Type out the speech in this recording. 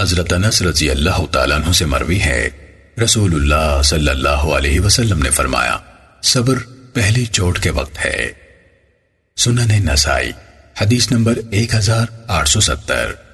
حضرت انس رضی اللہ تعالیٰ عنہ سے مروی ہے۔ رسول اللہ صلی اللہ علیہ وسلم نے فرمایا، صبر پہلی چوٹ کے وقت ہے۔ سنن نسائی، حدیث نمبر ایک ہزار آٹھ سو ستر۔